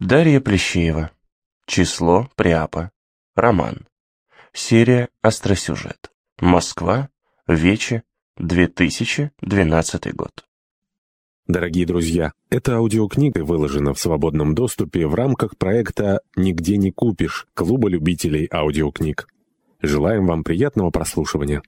Дарья Плещеева. Число Приапа. Роман. Серия «Остросюжет». Москва. Вече. 2012 год. Дорогие друзья, эта аудиокнига выложена в свободном доступе в рамках проекта «Нигде не купишь» Клуба любителей аудиокниг. Желаем вам приятного прослушивания.